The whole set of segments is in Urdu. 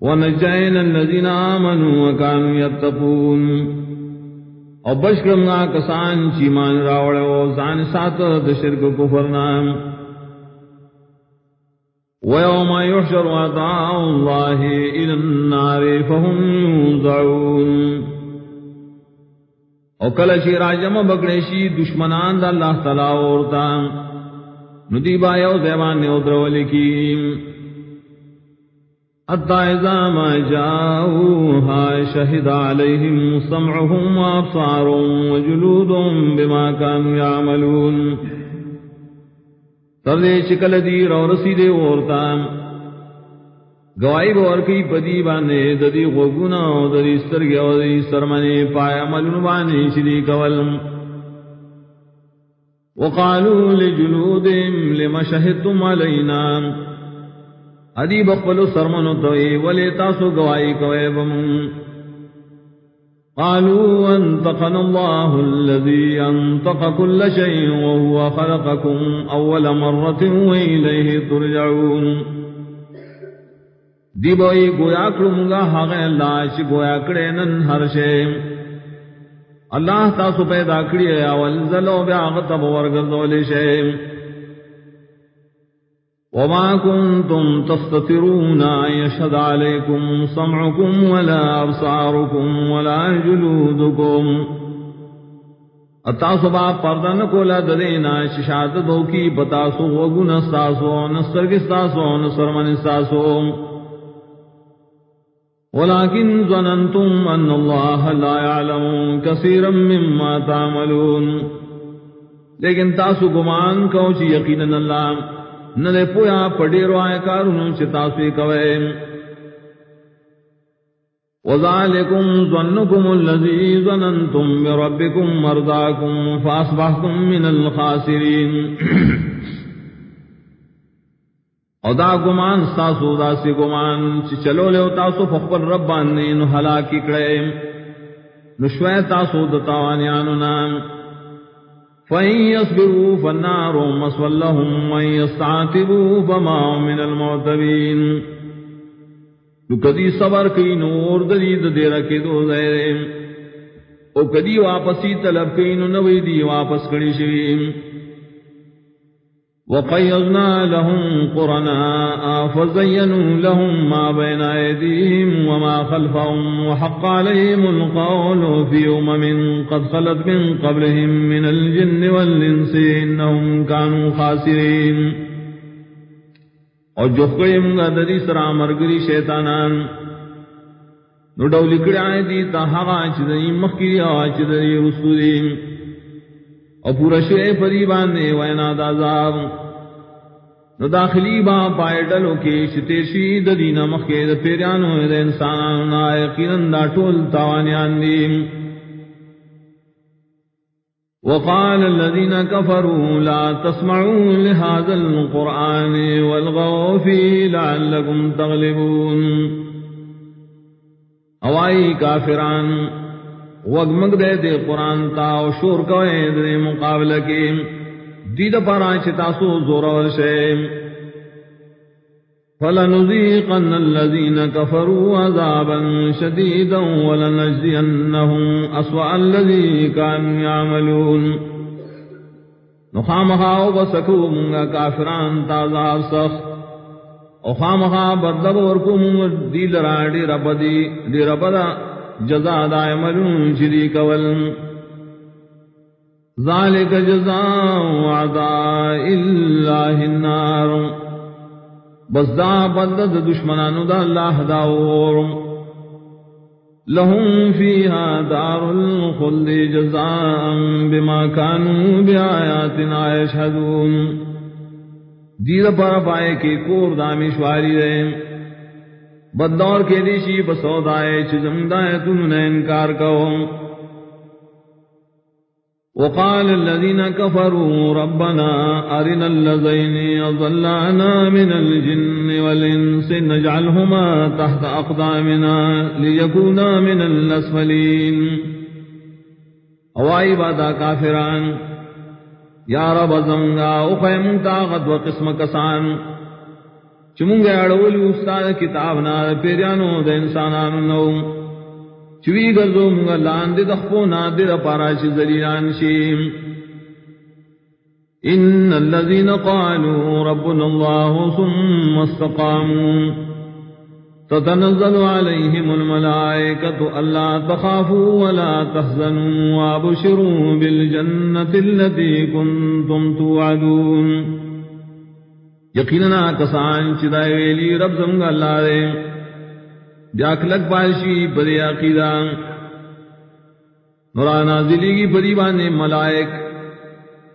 ونجعنا الذين آمنوا وكانوا يتقون. او بشکرمنا کسان چی مان راوڑے و زان سات دا شرک کفرنا ويوم يحشر أعداء الله إلى النار فهم يوزعون. او کل شی راجم بکڑے شی دشمنان دا اللہ تعالی اورتا. ندی با یو زیبان نے ادرو لکی حتى إذا ما جاءوها شهد عليهم سمعهم وأبصارهم وجلودهم بما كانوا يعملون. تردے شکل دیر اور رسیدے اورتا گوائی بور کی پدی بانے، ددی غوگونا ددی سترگی اور ددی سرمنے پایا ملون بانے شدی کولم وقالوا لجلودهم، لما شهدتم علينا ادی بخلو سرمنو توئی ولی تاسو گوائی کوئے بمون. قالوا انتقن الله الذي انتق كل شيء وهو خلقكم اول مرة وإليه ترجعون. دی بوئی گویا کرمگا حق اللہ چی گویا کرنن ہر شے. اللہ تاسو پیدا کریے اول ذلو بیاغتب ورگردولی شے. وما كنتم تستطرون أن يشهد عليكم سمعكم ولا أبصاركم ولا جلودكم. اتاسو با پردن کو لا دلینا ششاد دو کی بتاسو وگن استاسو نسترگ استاسو نسرمن استاسو ولكن ظننتم أن الله لا يعلم كثيرا مما تعملون. لیکن تاسو گمان کو چی یقینا اللہ نہ پویا پڑی روائے کارون چتاسوی کوئے۔ وذالکم ظنکم اللذی ظننتم بربکم مرداکم فاسبحتم من الخاسرین او دا گمان ساسو دا سی گمان، چی چلو لے تاسو فقبل ربان نے نو حلاکی کڑے۔ نشوے تاسو دتاوانیانو نام فإن يصبروا فالنار مسوى لهم کدی صبر کی نور دلی دے رکھے دو زیرے او کدی واپسی طلب کی نو نوی دی واپس کڑی شویم وقيضنا لهم قرناء فزينوا لهم ما بين أيديهم وما خلفهم وحق عليهم القول في أمم قد خلت من قبلهم من الجن والإنس إنهم كانوا خاسرين. اور جو قیم گا ددی سرا مرگری شیطانان، نو ڈولی کڑی دی تا حقا چدنی مخی آوا چدنی رسولیم اور پورا شے پری باندے وینا دازاب نو داخلی با پائے ڈلو کے شتیشی ددینا مخے د پیرانو د انسانانو نا یقینا دا ټول تاوانیان دي وقال الذين كفروا لا تسمعوا لهذا القرآن والغوا فيه لعلكم تغلبون. اوائی کافران وگمگ دے دے قرآن تا و شور کوئے دے مقابلہ کی۔ دید پارا چتاسو زور ورشے فلنذيقن الذين كفروا عذابا شديدا ولنجزينهم أسوأ الذي كانوا يعملون۔ نخامخا وبسكو منغا كافران تازار سخ وخامخا بدل وركو منغا دي لرا دي ربدي دي ربدا جزا دائملون شدي كول ذلك جزاء عداء الله النار. بس دا بندد دشمنانو دا اللہ داور لهم فيها دار الخلد جزاء بما كانوا بآياتنا يشهدون دید پر پائے کے کور دامشواری رہے. بدور کے دیشی بسودائے چزمدائے تم نے انکار کہو۔ وقال الذين كفروا ربنا أرنا الذين يضلعنا من الجن والإنس نجعلهما تحت أقدامنا ليكونا من الأسفلين۔ أوائی بادا کافران یا رب زنگا اخیم تاغت و قسم کسان چمونگے اڑولی استاد کتاب نا پیریانو دا انسانانو نو۔ چوی گرزو مونگا لاندی دخپو نادی دا پارا چی زلیلان شیم ان الذين قالوا ربنا الله ثم استقاموا تتنزل عليهم الملائكة ألا تخافوا ولا تحزنوا وابشروا بالجنة التي كنتم توعدون۔ یقیننا کسان چدائے ویلی رب زمگا اللہ دے۔ بیاک لگ پاشی پدی عقیدہ۔ نورانا زلی کی پدی بانے ملائک۔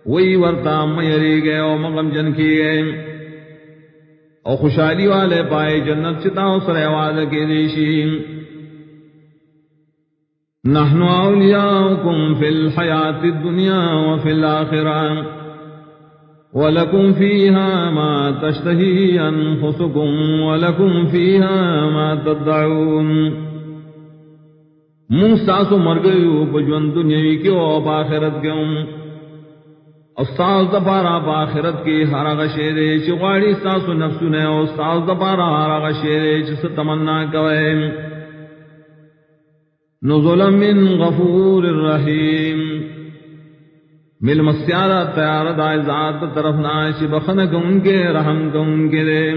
وہی ورتا میری گئے او مغم جن کی گئے۔ او خوشحالی والے پائے جنت چتا سر آواز کے دیشی۔ نحن اولیاؤکم فی الحیات الدنیا وفی الاخران ولكم فيها ما تشتهي أنفسكم ولكم فيها ما تدعون موسى مرغيو بجوان دنيا کی او باخرت کے استاذ دپارا باخرت کی ہر غشیرے چغاڑی استاذ نفس نے استاذ دپارا ہر غشیرے چس تمنا کوئے۔ نزلا من غفور الرحیم۔ مل مسیارا تیار دائے ذات طرف ناش بخن کن کے رحم کن کے دے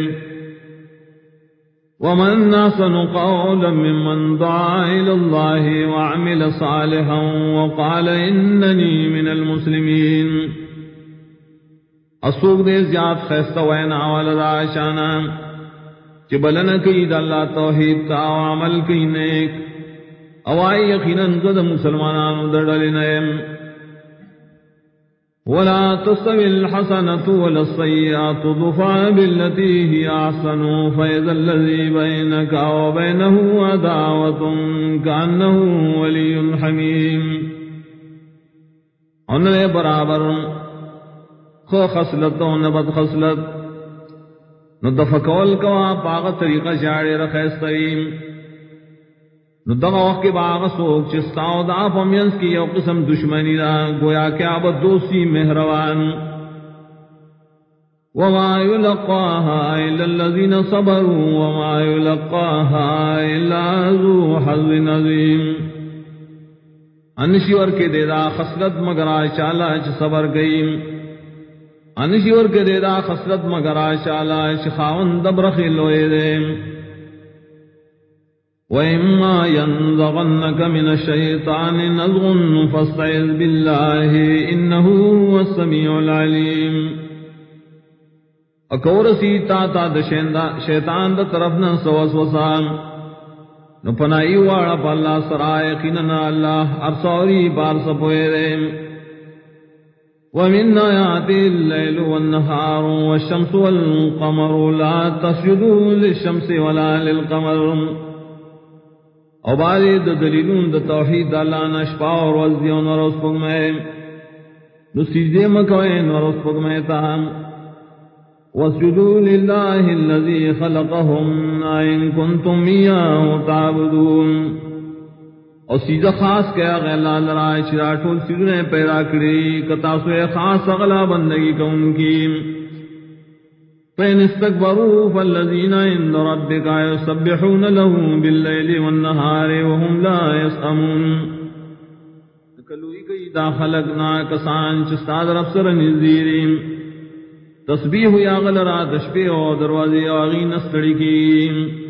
ومن ناسن قولا ممن دعا الى الله وعمل صالحا وقال انني من المسلمين۔ اسوق دے زیاد خیستہ وینا والدا شانا کہ بلن کئی دا اللہ توحید کا عمل کئی نیک۔ اوائی یقینا زد مسلمانان در دردلنیم ولا تستوي الحسنة ولا السيئة ضفع بالتي هي أحسن. فإذا الذي بينك وبينه عداوة كأنه ولي حميم. انہیں برابر. خو خصلت و نبت خصلت. نو دفکول کوا، پاغ طریقہ جاڑے رخیستریم نو دغه وخت کې باغ سوک چې ستاو دا پمینس کې یو قسم دشمنی دا، گویا کہ اب دوستی مہروان. وما يلقاها الا الذين صبروا وما يلقاها الا ذو حظ عظيم انشیور کے دے دا خصلت مگر چالا چ صبر گئیم. انشیور کے دے دا خصلت مگر چالا چ خاون دبرخ لوئے دے۔ وإما ينزغنك من الشيطان نزغ فاستعذ بالله إنه هو السميع العليم اکور سیتا تا د شیطان د طرف نہ سوس نو پنائی واڑا پا اللہ سرائے قیننا اللہ ارسوری بار سپوئے دے ومن آیات اللیل والنہار والشمس والقمر لا تسجدوا للشمس ولا للقمر۔ او باری د دلیلون د توحید اللہ نشپا اور وزدی و نروس پگمے نو سیدے مکوئے نروس پگمے تاہم واسجدوا لله الذي خلقهم إن كنتم إياه تعبدون. اور سیدہ خاص کیا غیر لال رائے چراٹول سیدنے پیدا کری کتاسو خاص اغلا بندگی کا ان کی۔ فإن استكبروا فالذين عند ربك يسبحون له بالليل والنهار وهم لا يسأمون کلوئی گئی دا خلقنا کسان چستاد رب سر نزیریم۔ تسبیح یا غل را دشپے او دروازے آغی نستڑی کیم۔